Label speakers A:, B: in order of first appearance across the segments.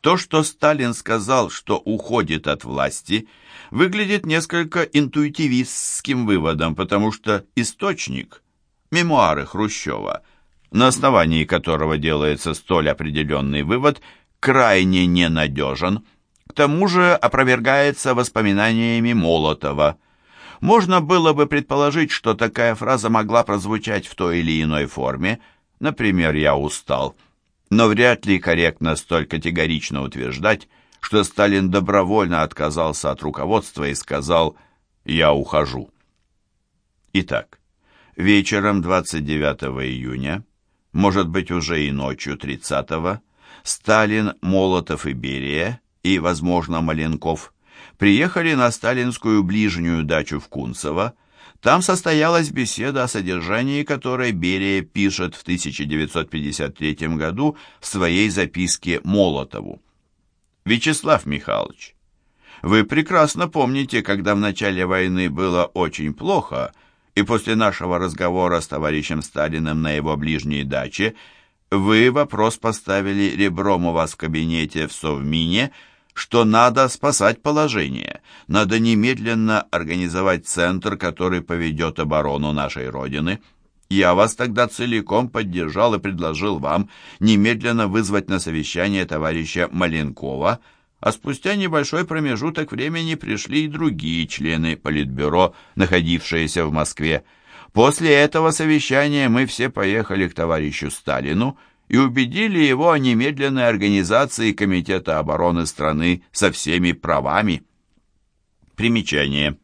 A: То, что Сталин сказал, что уходит от власти, выглядит несколько интуитивистским выводом, потому что источник, мемуары Хрущева, на основании которого делается столь определенный вывод, крайне ненадежен, к тому же опровергается воспоминаниями Молотова. Можно было бы предположить, что такая фраза могла прозвучать в той или иной форме, например, «я устал», но вряд ли корректно столь категорично утверждать, что Сталин добровольно отказался от руководства и сказал «я ухожу». Итак, вечером 29 июня, может быть уже и ночью 30 Сталин, Молотов и Берия и, возможно, Маленков приехали на сталинскую ближнюю дачу в Кунцево, там состоялась беседа, о содержании которой Берия пишет в 1953 году в своей записке Молотову. «Вячеслав Михайлович, вы прекрасно помните, когда в начале войны было очень плохо, и после нашего разговора с товарищем Сталиным на его ближней даче вы вопрос поставили ребром у вас в кабинете в Совмине – что надо спасать положение, надо немедленно организовать центр, который поведет оборону нашей Родины. Я вас тогда целиком поддержал и предложил вам немедленно вызвать на совещание товарища Маленкова, а спустя небольшой промежуток времени пришли и другие члены Политбюро, находившиеся в Москве. После этого совещания мы все поехали к товарищу Сталину, и убедили его о немедленной организации Комитета обороны страны со всеми правами. Примечание.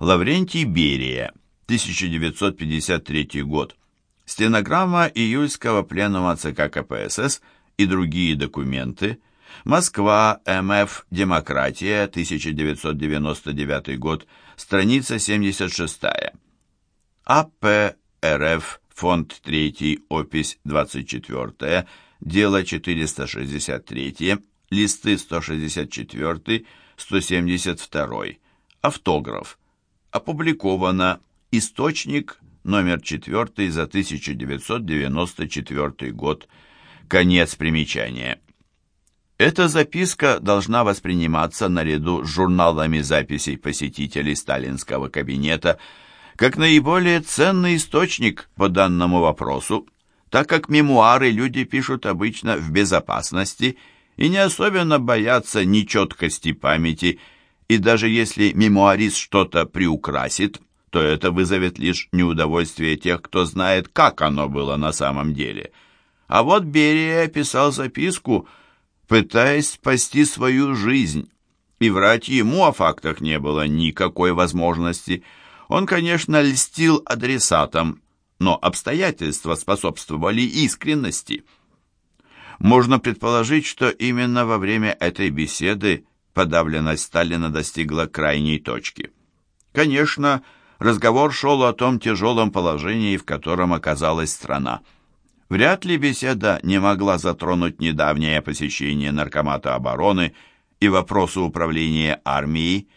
A: Лаврентий Берия, 1953 год. Стенограмма июльского пленума ЦК КПСС и другие документы. Москва, МФ, Демократия, 1999 год, страница 76. АП РФ фонд 3, опись 24, дело 463, листы 164, 172, автограф. Опубликовано источник номер 4 за 1994 год. Конец примечания. Эта записка должна восприниматься наряду с журналами записей посетителей сталинского кабинета – как наиболее ценный источник по данному вопросу, так как мемуары люди пишут обычно в безопасности и не особенно боятся нечеткости памяти, и даже если мемуарист что-то приукрасит, то это вызовет лишь неудовольствие тех, кто знает, как оно было на самом деле. А вот Берия писал записку, пытаясь спасти свою жизнь, и врать ему о фактах не было никакой возможности – он, конечно, льстил адресатам, но обстоятельства способствовали искренности. Можно предположить, что именно во время этой беседы подавленность Сталина достигла крайней точки. Конечно, разговор шел о том тяжелом положении, в котором оказалась страна. Вряд ли беседа не могла затронуть недавнее посещение Наркомата обороны и вопросы управления армией,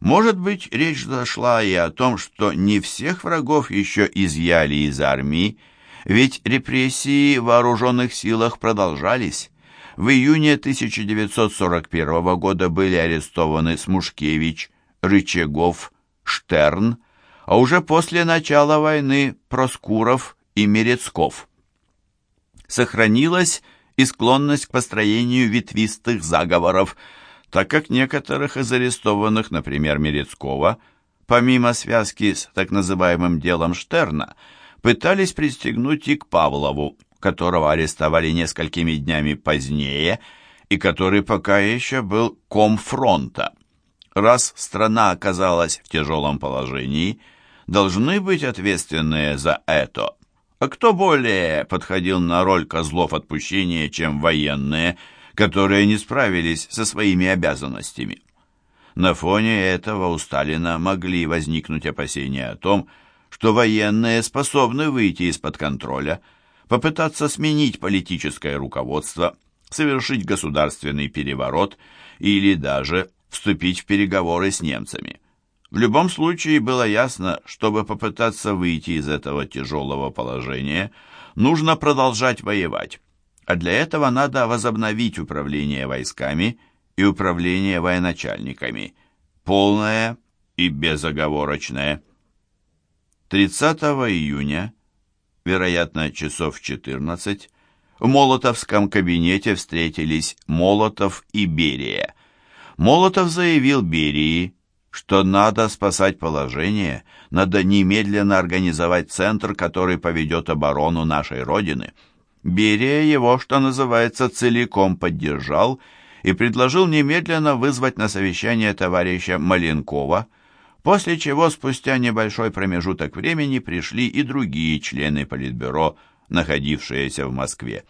A: может быть, речь зашла и о том, что не всех врагов еще изъяли из армии, ведь репрессии в вооруженных силах продолжались. В июне 1941 года были арестованы Смушкевич, Рычагов, Штерн, а уже после начала войны Проскуров и Мерецков. Сохранилась и склонность к построению ветвистых заговоров – так как некоторых из арестованных, например, Мерецкого, помимо связки с так называемым делом Штерна, пытались пристегнуть и к Павлову, которого арестовали несколькими днями позднее и который пока еще был комфронта. Раз страна оказалась в тяжелом положении, должны быть ответственные за это. А кто более подходил на роль козлов отпущения, чем военные – которые не справились со своими обязанностями. На фоне этого у Сталина могли возникнуть опасения о том, что военные способны выйти из-под контроля, попытаться сменить политическое руководство, совершить государственный переворот или даже вступить в переговоры с немцами. В любом случае было ясно, чтобы попытаться выйти из этого тяжелого положения, нужно продолжать воевать а для этого надо возобновить управление войсками и управление военачальниками, полное и безоговорочное. 30 июня, вероятно, часов 14, в Молотовском кабинете встретились Молотов и Берия. Молотов заявил Берии, что надо спасать положение, надо немедленно организовать центр, который поведет оборону нашей Родины. Берия его, что называется, целиком поддержал и предложил немедленно вызвать на совещание товарища Маленкова, после чего спустя небольшой промежуток времени пришли и другие члены Политбюро, находившиеся в Москве.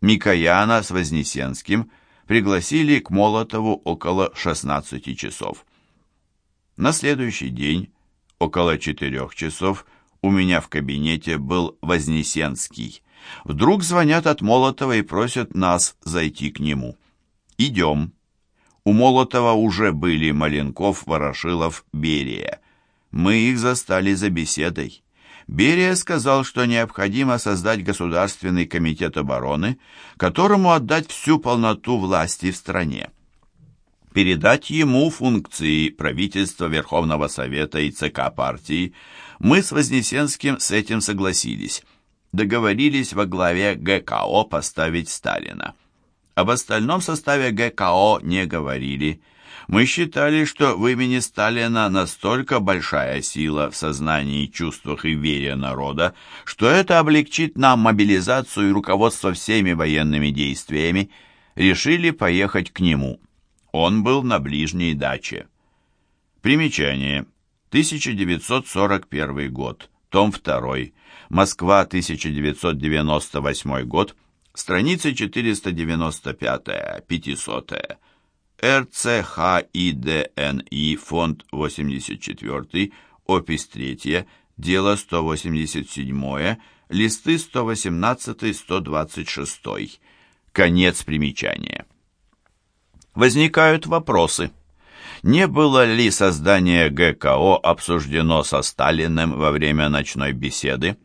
A: Микояна с Вознесенским пригласили к Молотову около 16 часов. На следующий день, около четырех часов, у меня в кабинете был Вознесенский. Вдруг звонят от Молотова и просят нас зайти к нему. Идем. У Молотова уже были Маленков, Ворошилов, Берия. Мы их застали за беседой. Берия сказал, что необходимо создать Государственный комитет обороны, которому отдать всю полноту власти в стране передать ему функции правительства Верховного Совета и ЦК партии, мы с Вознесенским с этим согласились. Договорились во главе ГКО поставить Сталина. Об остальном составе ГКО не говорили. Мы считали, что в имени Сталина настолько большая сила в сознании, чувствах и вере народа, что это облегчит нам мобилизацию и руководство всеми военными действиями. Решили поехать к нему. Он был на ближней даче. Примечание. 1941 год. Том 2. Москва, 1998 год. Страница 495-500. РЦХИДНИ, фонд 84, опись 3, дело 187, листы 118-126. Конец примечания возникают вопросы. Не было ли создание ГКО обсуждено со Сталиным во время ночной беседы?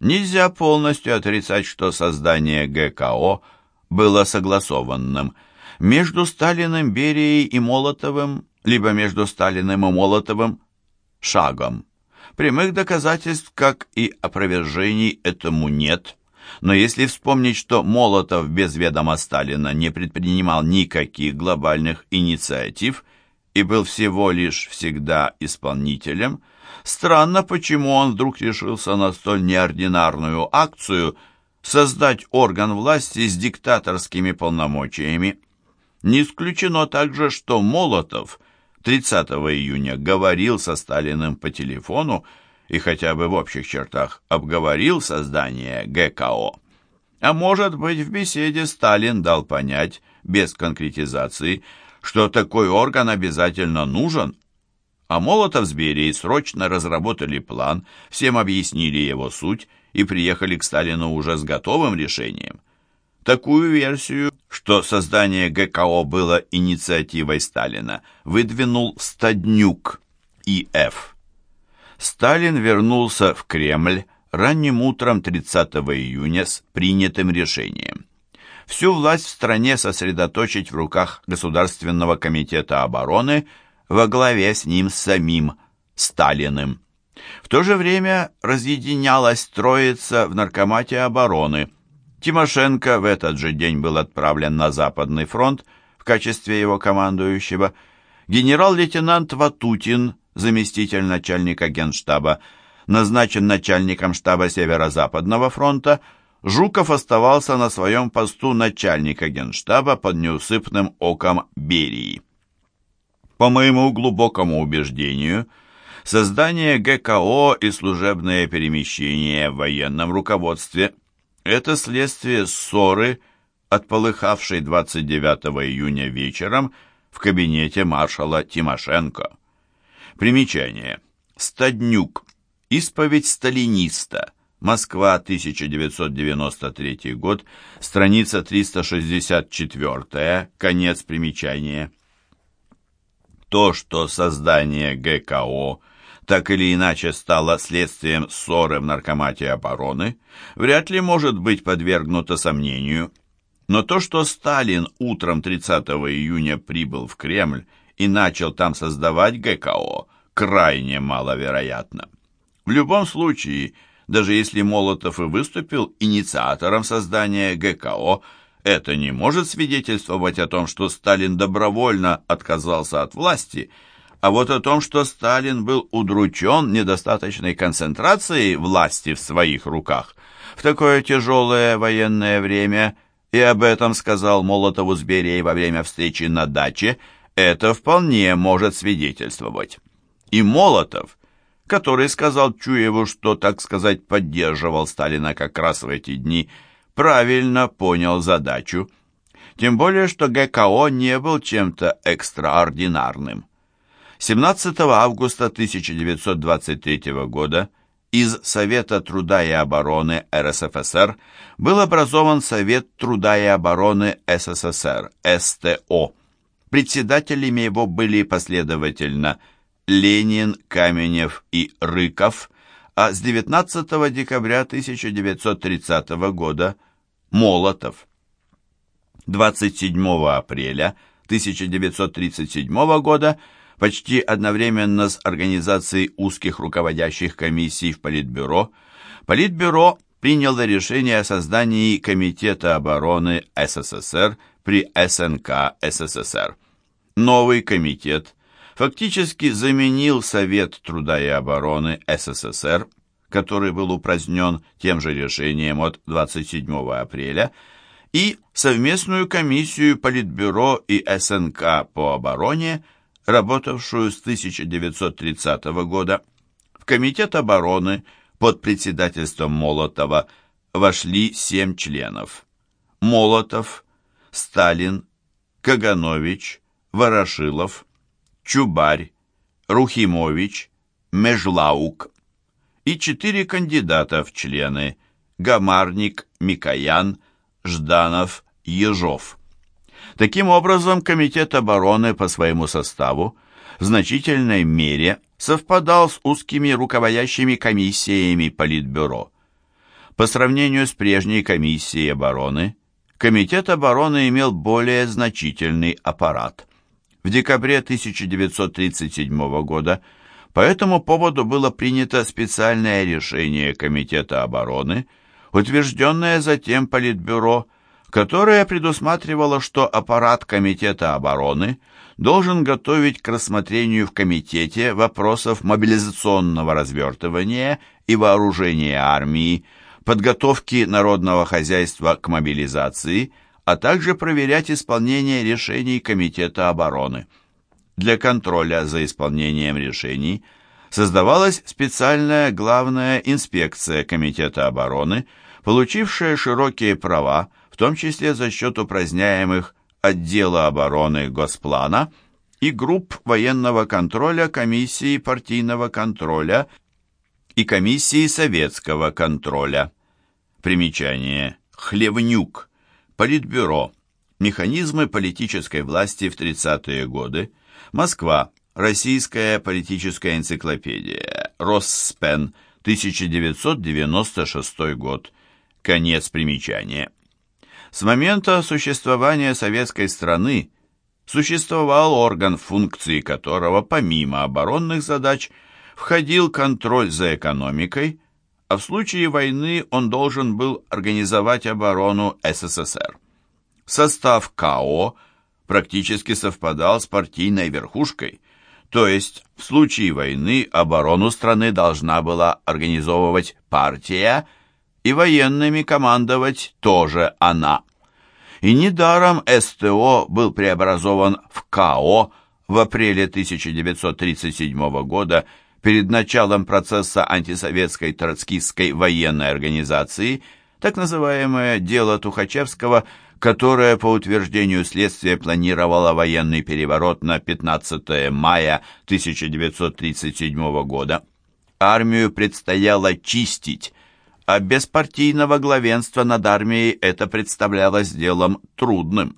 A: Нельзя полностью отрицать, что создание ГКО было согласованным между Сталиным, Берией и Молотовым, либо между Сталиным и Молотовым шагом. Прямых доказательств, как и опровержений, этому нет – но если вспомнить, что Молотов без ведома Сталина не предпринимал никаких глобальных инициатив и был всего лишь всегда исполнителем, странно, почему он вдруг решился на столь неординарную акцию создать орган власти с диктаторскими полномочиями. Не исключено также, что Молотов 30 июня говорил со Сталиным по телефону, и хотя бы в общих чертах обговорил создание ГКО. А может быть, в беседе Сталин дал понять, без конкретизации, что такой орган обязательно нужен. А Молотов с Берией срочно разработали план, всем объяснили его суть и приехали к Сталину уже с готовым решением. Такую версию, что создание ГКО было инициативой Сталина, выдвинул Стаднюк И.Ф. Сталин вернулся в Кремль ранним утром 30 июня с принятым решением. Всю власть в стране сосредоточить в руках Государственного комитета обороны во главе с ним самим Сталиным. В то же время разъединялась троица в Наркомате обороны. Тимошенко в этот же день был отправлен на Западный фронт в качестве его командующего. Генерал-лейтенант Ватутин – заместитель начальника генштаба, назначен начальником штаба Северо-Западного фронта, Жуков оставался на своем посту начальника генштаба под неусыпным оком Берии. По моему глубокому убеждению, создание ГКО и служебное перемещение в военном руководстве – это следствие ссоры, отполыхавшей 29 июня вечером в кабинете маршала Тимошенко. Примечание. Стаднюк. Исповедь сталиниста. Москва, 1993 год, страница 364, конец примечания. То, что создание ГКО так или иначе стало следствием ссоры в наркомате обороны, вряд ли может быть подвергнуто сомнению. Но то, что Сталин утром 30 июня прибыл в Кремль и начал там создавать ГКО, крайне маловероятно. В любом случае, даже если Молотов и выступил инициатором создания ГКО, это не может свидетельствовать о том, что Сталин добровольно отказался от власти, а вот о том, что Сталин был удручен недостаточной концентрацией власти в своих руках. В такое тяжелое военное время, и об этом сказал Молотову с Берией во время встречи на даче, это вполне может свидетельствовать. И Молотов, который сказал Чуеву, что, так сказать, поддерживал Сталина как раз в эти дни, правильно понял задачу. Тем более, что ГКО не был чем-то экстраординарным. 17 августа 1923 года из Совета труда и обороны РСФСР был образован Совет труда и обороны СССР, СТО. Председателями его были последовательно Ленин, Каменев и Рыков, а с 19 декабря 1930 года Молотов. 27 апреля 1937 года почти одновременно с организацией узких руководящих комиссий в Политбюро, Политбюро приняло решение о создании Комитета обороны СССР при СНК СССР. Новый комитет фактически заменил Совет труда и обороны СССР, который был упразднен тем же решением от 27 апреля, и совместную комиссию Политбюро и СНК по обороне – работавшую с 1930 года. В Комитет обороны под председательством Молотова вошли семь членов. Молотов, Сталин, Каганович, Ворошилов, Чубарь, Рухимович, Межлаук и четыре кандидата в члены Гамарник, Микоян, Жданов, Ежов. Таким образом, Комитет обороны по своему составу в значительной мере совпадал с узкими руководящими комиссиями Политбюро. По сравнению с прежней комиссией обороны, Комитет обороны имел более значительный аппарат. В декабре 1937 года по этому поводу было принято специальное решение Комитета обороны, утвержденное затем Политбюро которая предусматривала, что аппарат Комитета обороны должен готовить к рассмотрению в Комитете вопросов мобилизационного развертывания и вооружения армии, подготовки народного хозяйства к мобилизации, а также проверять исполнение решений Комитета обороны. Для контроля за исполнением решений создавалась специальная главная инспекция Комитета обороны, получившая широкие права в том числе за счет упраздняемых отдела обороны Госплана и групп военного контроля комиссии партийного контроля и комиссии советского контроля. Примечание. Хлевнюк. Политбюро. Механизмы политической власти в 30-е годы. Москва. Российская политическая энциклопедия. Росспен. 1996 год. Конец примечания. С момента существования советской страны существовал орган, функции которого, помимо оборонных задач, входил контроль за экономикой, а в случае войны он должен был организовать оборону СССР. Состав КАО практически совпадал с партийной верхушкой, то есть в случае войны оборону страны должна была организовывать партия и военными командовать тоже она. И недаром СТО был преобразован в КАО в апреле 1937 года перед началом процесса антисоветской троцкистской военной организации, так называемое «дело Тухачевского», которое, по утверждению следствия, планировало военный переворот на 15 мая 1937 года. Армию предстояло чистить, а без партийного главенства над армией это представлялось делом трудным.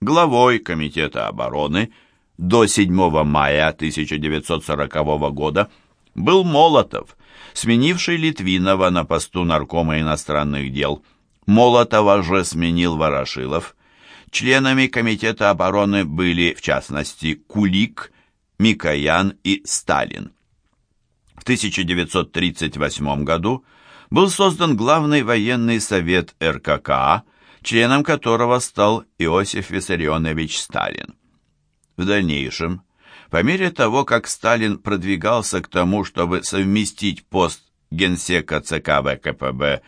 A: Главой Комитета обороны до 7 мая 1940 года был Молотов, сменивший Литвинова на посту наркома иностранных дел. Молотова же сменил Ворошилов. Членами Комитета обороны были, в частности, Кулик, Микоян и Сталин. В 1938 году был создан Главный военный совет РККА, членом которого стал Иосиф Виссарионович Сталин. В дальнейшем, по мере того, как Сталин продвигался к тому, чтобы совместить пост генсека ЦК ВКПБ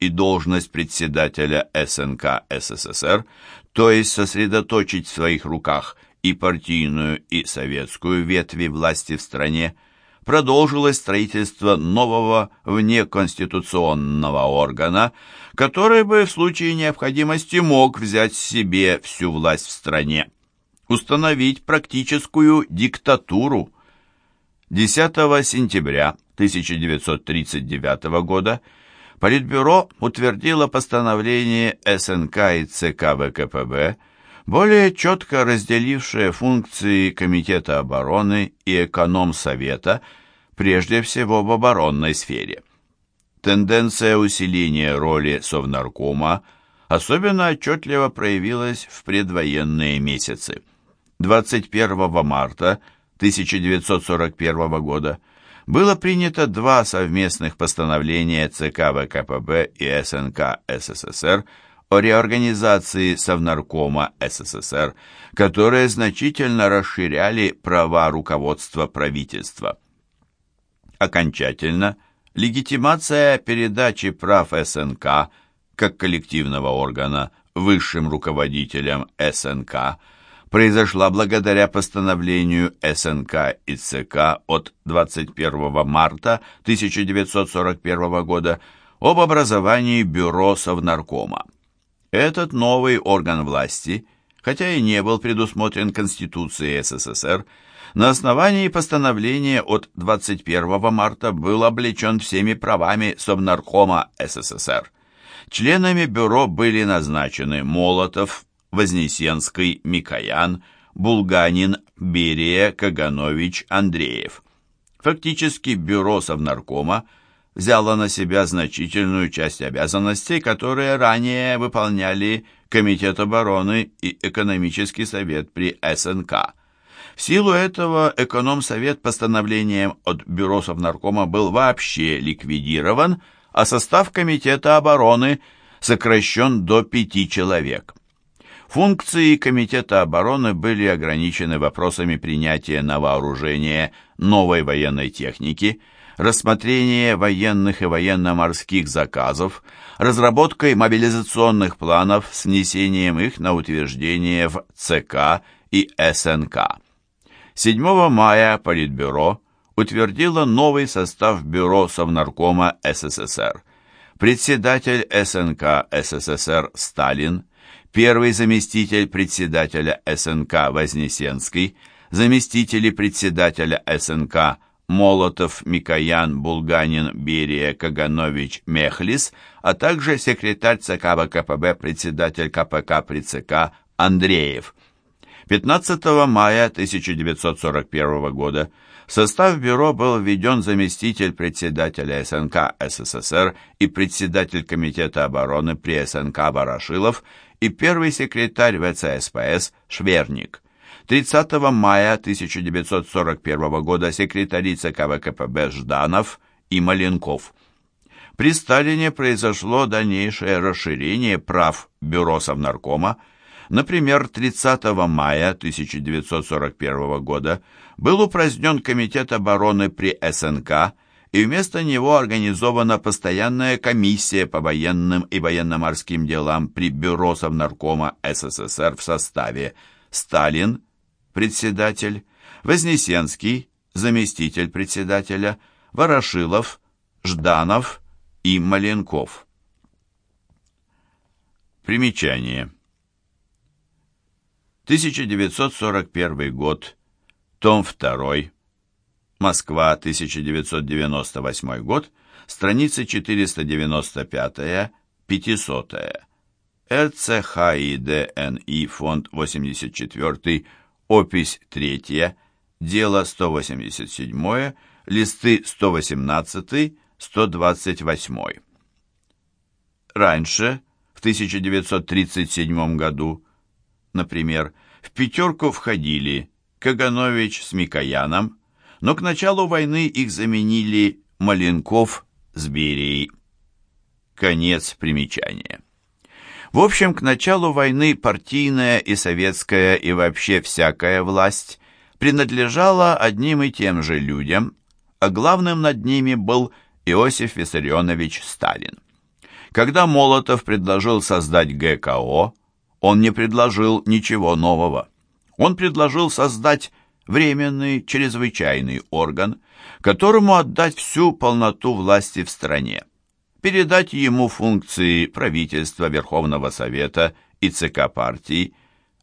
A: и должность председателя СНК СССР, то есть сосредоточить в своих руках и партийную, и советскую ветви власти в стране, продолжилось строительство нового внеконституционного органа, который бы в случае необходимости мог взять себе всю власть в стране, установить практическую диктатуру. 10 сентября 1939 года Политбюро утвердило постановление СНК и ЦК ВКПБ, более четко разделившее функции Комитета обороны и Экономсовета, прежде всего в оборонной сфере. Тенденция усиления роли Совнаркома особенно отчетливо проявилась в предвоенные месяцы. 21 марта 1941 года было принято два совместных постановления ЦК ВКПБ и СНК СССР о реорганизации Совнаркома СССР, которые значительно расширяли права руководства правительства. Окончательно, легитимация передачи прав СНК как коллективного органа высшим руководителям СНК – произошла благодаря постановлению СНК и ЦК от 21 марта 1941 года об образовании Бюро Совнаркома. Этот новый орган власти, хотя и не был предусмотрен Конституцией СССР, на основании постановления от 21 марта был облечен всеми правами Совнаркома СССР. Членами бюро были назначены Молотов, Вознесенский, Микоян, Булганин, Берия, Каганович, Андреев. Фактически бюро Совнаркома взяло на себя значительную часть обязанностей, которые ранее выполняли Комитет обороны и Экономический совет при СНК. В силу этого Экономсовет постановлением от бюро Совнаркома был вообще ликвидирован, а состав Комитета обороны сокращен до пяти человек. Функции Комитета обороны были ограничены вопросами принятия на вооружение новой военной техники, рассмотрения военных и военно-морских заказов, разработкой мобилизационных планов с внесением их на утверждение в ЦК и СНК. 7 мая Политбюро утвердило новый состав Бюро Совнаркома СССР. Председатель СНК СССР Сталин, первый заместитель председателя СНК Вознесенский, заместители председателя СНК Молотов, Микоян, Булганин, Берия, Каганович, Мехлис, а также секретарь ЦК ВКПБ, председатель КПК при ЦК Андреев. 15 мая 1941 года в состав бюро был введен заместитель председателя СНК СССР и председатель Комитета обороны при СНК Ворошилов и первый секретарь ВЦСПС Шверник. 30 мая 1941 года секретари ЦК ВКПБ Жданов и Маленков. При Сталине произошло дальнейшее расширение прав Бюро Совнаркома. Например, 30 мая 1941 года был упразднен Комитет обороны при СНК и вместо него организована постоянная комиссия по военным и военно-морским делам при Бюро Совнаркома СССР в составе Сталин, председатель, Вознесенский, заместитель председателя, Ворошилов, Жданов и Маленков. Примечание. 1941 год, том 2, Москва, 1998 год, страница 495-500. РЦХИДНИ, фонд 84, опись 3, дело 187, листы 118-128. Раньше, в 1937 году, например, в пятерку входили Каганович с Микояном, но к началу войны их заменили Маленков с Берией. Конец примечания. В общем, к началу войны партийная и советская и вообще всякая власть принадлежала одним и тем же людям, а главным над ними был Иосиф Виссарионович Сталин. Когда Молотов предложил создать ГКО, он не предложил ничего нового. Он предложил создать временный чрезвычайный орган, которому отдать всю полноту власти в стране, передать ему функции правительства, Верховного Совета и ЦК партии,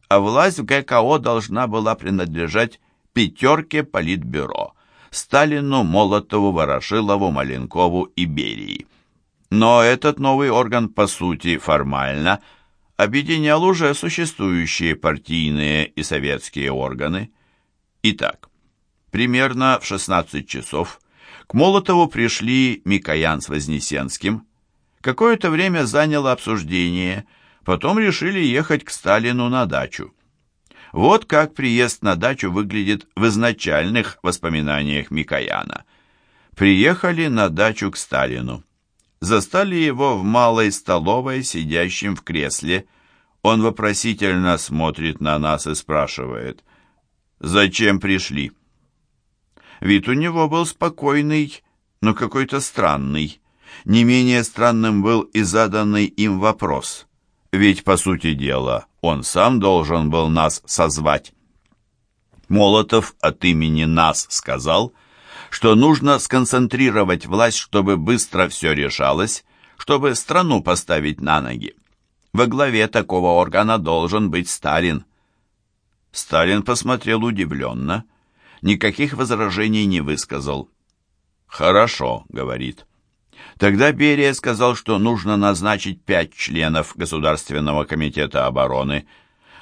A: а власть в ГКО должна была принадлежать пятерке Политбюро – Сталину, Молотову, Ворошилову, Маленкову и Берии. Но этот новый орган, по сути, формально объединял уже существующие партийные и советские органы. Итак, примерно в 16 часов к Молотову пришли Микоян с Вознесенским. Какое-то время заняло обсуждение, потом решили ехать к Сталину на дачу. Вот как приезд на дачу выглядит в изначальных воспоминаниях Микояна. Приехали на дачу к Сталину. Застали его в малой столовой, сидящим в кресле. Он вопросительно смотрит на нас и спрашивает, «Зачем пришли?» Вид у него был спокойный, но какой-то странный. Не менее странным был и заданный им вопрос. Ведь, по сути дела, он сам должен был нас созвать. Молотов от имени нас сказал, что нужно сконцентрировать власть, чтобы быстро все решалось, чтобы страну поставить на ноги. Во главе такого органа должен быть Сталин. Сталин посмотрел удивленно, никаких возражений не высказал. «Хорошо», — говорит. Тогда Берия сказал, что нужно назначить пять членов Государственного комитета обороны.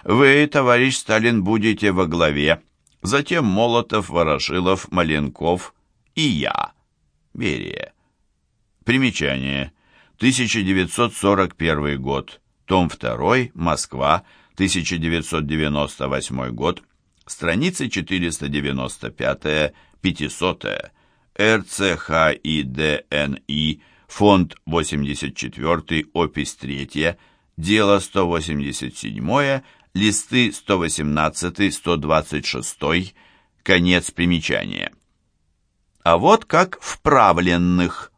A: Вы, товарищ Сталин, будете во главе. Затем Молотов, Ворошилов, Маленков и я, Берия. Примечание. 1941 год. Том 2. Москва. 1998 год. Страницы 495-500. РЦХИДНИ, фонд 84, опись 3, дело 187, листы 118-126, конец примечания. А вот как вправленных.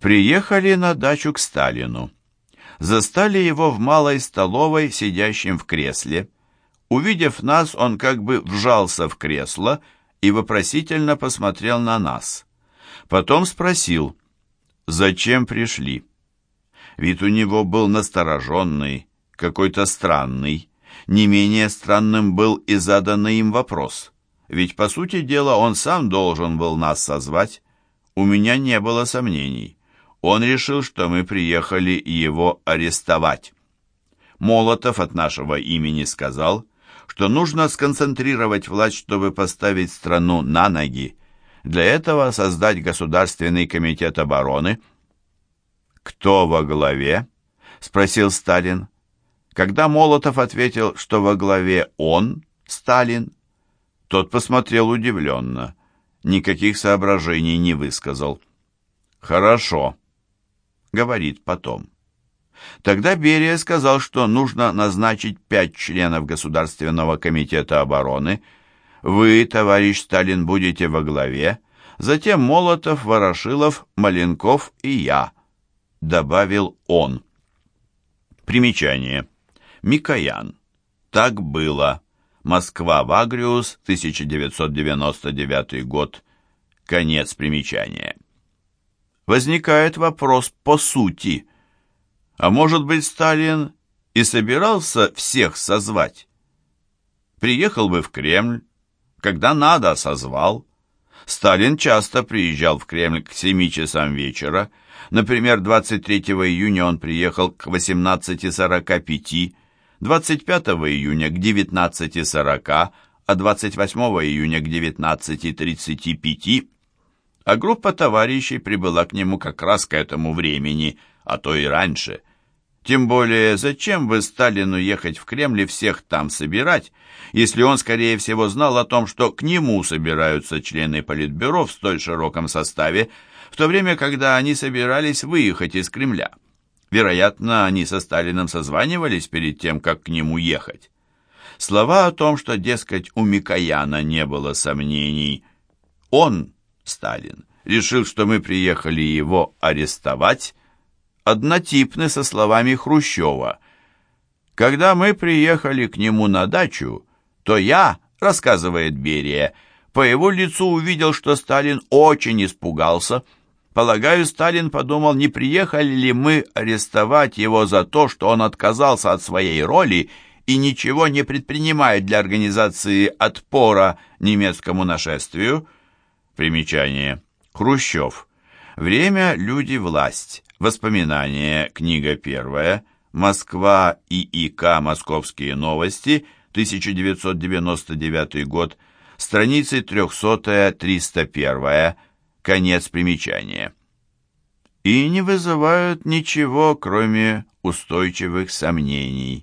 A: Приехали на дачу к Сталину. Застали его в малой столовой, сидящим в кресле. Увидев нас, он как бы вжался в кресло и вопросительно посмотрел на нас. Потом спросил, зачем пришли. Вид у него был настороженный, какой-то странный. Не менее странным был и заданный им вопрос. Ведь, по сути дела, он сам должен был нас созвать. У меня не было сомнений. Он решил, что мы приехали его арестовать. Молотов от нашего имени сказал, что нужно сконцентрировать власть, чтобы поставить страну на ноги. Для этого создать Государственный комитет обороны. «Кто во главе?» — спросил Сталин. Когда Молотов ответил, что во главе он, Сталин, тот посмотрел удивленно, никаких соображений не высказал. «Хорошо», — говорит потом. Тогда Берия сказал, что нужно назначить пять членов Государственного комитета обороны. Вы, товарищ Сталин, будете во главе, затем Молотов, Ворошилов, Маленков и я, добавил он. Примечание. Микоян. Так было. Москва, Вагриус, 1999 год. Конец примечания. Возникает вопрос по сути – а может быть, Сталин и собирался всех созвать? Приехал бы в Кремль, когда надо, созвал. Сталин часто приезжал в Кремль к 7 часам вечера. Например, 23 июня он приехал к 18.45, 25 июня к 19.40, а 28 июня к 19.35. а группа товарищей прибыла к нему как раз к этому времени, а то и раньше. Тем более, зачем бы Сталину ехать в Кремль и всех там собирать, если он, скорее всего, знал о том, что к нему собираются члены Политбюро в столь широком составе, в то время, когда они собирались выехать из Кремля. Вероятно, они со Сталином созванивались перед тем, как к нему ехать. Слова о том, что, дескать, у Микояна не было сомнений. Он, Сталин, решил, что мы приехали его арестовать, однотипны со словами Хрущева. Когда мы приехали к нему на дачу, то я, рассказывает Берия, по его лицу увидел, что Сталин очень испугался. Полагаю, Сталин подумал, не приехали ли мы арестовать его за то, что он отказался от своей роли и ничего не предпринимает для организации отпора немецкому нашествию. Примечание. Хрущев. Время, люди, власть. Воспоминания. Книга первая. Москва ИИК «Московские новости», 1999 год. Страницы 300-301. Конец примечания. И не вызывают ничего, кроме устойчивых сомнений.